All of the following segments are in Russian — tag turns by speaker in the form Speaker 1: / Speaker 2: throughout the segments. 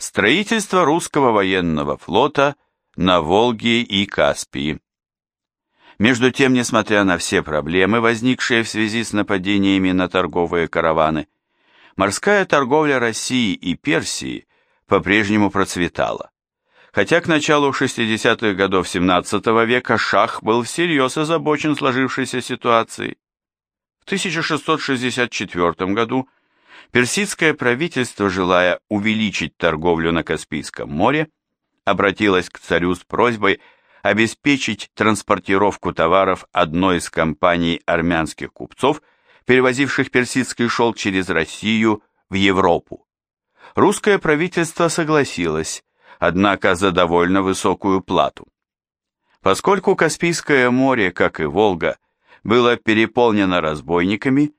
Speaker 1: Строительство русского военного флота на Волге и Каспии. Между тем, несмотря на все проблемы, возникшие в связи с нападениями на торговые караваны, морская торговля России и Персии по-прежнему процветала. Хотя к началу 60-х годов XVII века Шах был всерьез озабочен сложившейся ситуацией. В 1664 году персидское правительство, желая увеличить торговлю на Каспийском море, обратилось к царю с просьбой обеспечить транспортировку товаров одной из компаний армянских купцов, перевозивших персидский шелк через Россию в Европу. Русское правительство согласилось, однако за довольно высокую плату. Поскольку Каспийское море, как и Волга, было переполнено разбойниками,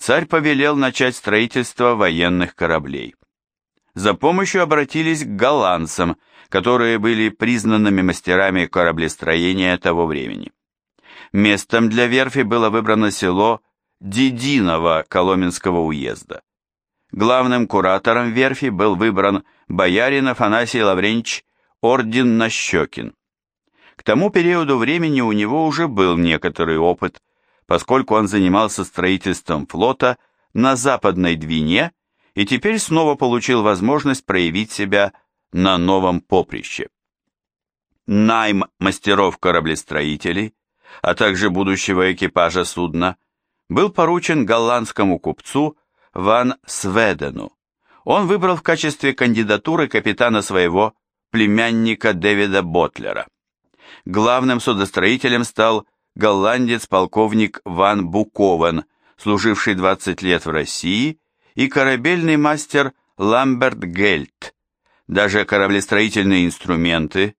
Speaker 1: царь повелел начать строительство военных кораблей. За помощью обратились к голландцам, которые были признанными мастерами кораблестроения того времени. Местом для верфи было выбрано село Дединово Коломенского уезда. Главным куратором верфи был выбран боярин Афанасий Лавренч Орден Нащекин. К тому периоду времени у него уже был некоторый опыт, поскольку он занимался строительством флота на Западной Двине и теперь снова получил возможность проявить себя на новом поприще. Найм мастеров-кораблестроителей, а также будущего экипажа судна, был поручен голландскому купцу Ван Сведену. Он выбрал в качестве кандидатуры капитана своего племянника Дэвида Ботлера. Главным судостроителем стал голландец-полковник Ван Буковен, служивший 20 лет в России, и корабельный мастер Ламберт Гельт, даже кораблестроительные инструменты,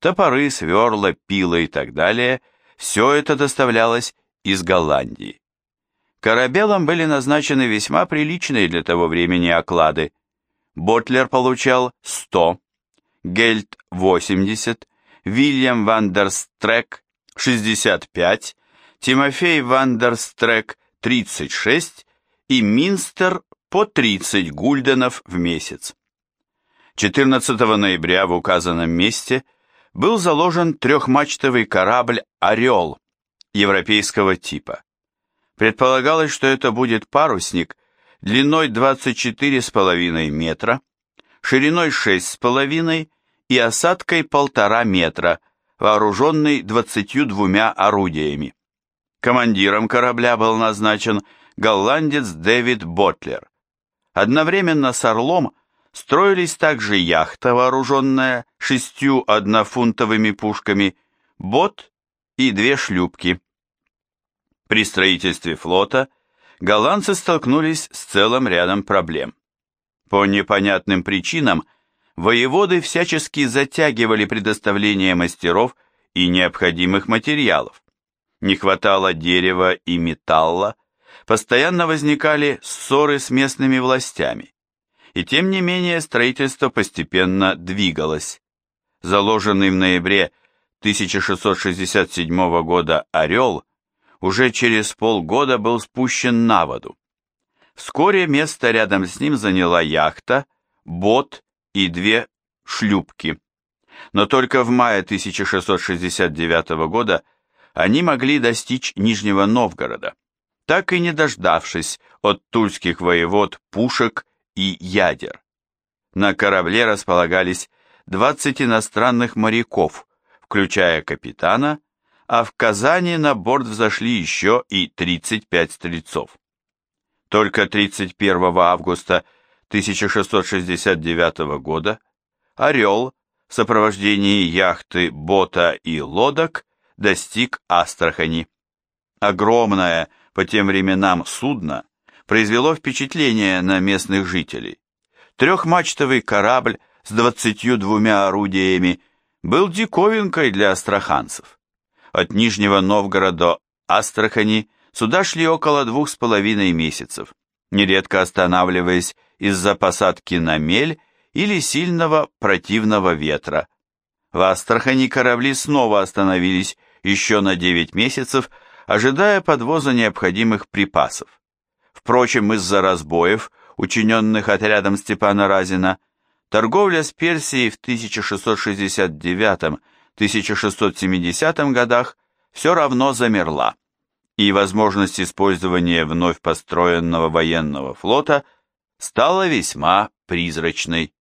Speaker 1: топоры, сверла, пилы и так далее, все это доставлялось из Голландии. Корабелам были назначены весьма приличные для того времени оклады. Ботлер получал 100, Гельт 80, Вильям Вандерстрек 65, Тимофей Вандерстрек 36 и Минстер по 30 гульденов в месяц. 14 ноября в указанном месте был заложен трехмачтовый корабль «Орел» европейского типа. Предполагалось, что это будет парусник длиной 24,5 метра, шириной 6,5 и осадкой 1,5 метра, вооруженный 22 орудиями. Командиром корабля был назначен голландец Дэвид Ботлер. Одновременно с «Орлом» строились также яхта, вооруженная шестью однофунтовыми пушками, бот и две шлюпки. При строительстве флота голландцы столкнулись с целым рядом проблем. По непонятным причинам воеводы всячески затягивали предоставление мастеров и необходимых материалов. Не хватало дерева и металла, постоянно возникали ссоры с местными властями. И тем не менее строительство постепенно двигалось. Заложенный в ноябре 1667 года «Орел» уже через полгода был спущен на воду. Вскоре место рядом с ним заняла яхта, бот и две шлюпки. Но только в мае 1669 года они могли достичь Нижнего Новгорода, так и не дождавшись от тульских воевод пушек и ядер. На корабле располагались 20 иностранных моряков, включая капитана, а в Казани на борт взошли еще и 35 стрельцов. Только 31 августа 1669 года «Орел» в сопровождении яхты, бота и лодок достиг Астрахани. Огромное по тем временам судно произвело впечатление на местных жителей. Трехмачтовый корабль с двадцатью двумя орудиями был диковинкой для астраханцев. От Нижнего Новгорода до Астрахани сюда шли около двух с половиной месяцев, нередко останавливаясь из-за посадки на мель или сильного противного ветра. В Астрахани корабли снова остановились еще на 9 месяцев, ожидая подвоза необходимых припасов. Впрочем, из-за разбоев, учиненных отрядом Степана Разина, торговля с Персией в 1669-1670 годах все равно замерла, и возможность использования вновь построенного военного флота стала весьма призрачной.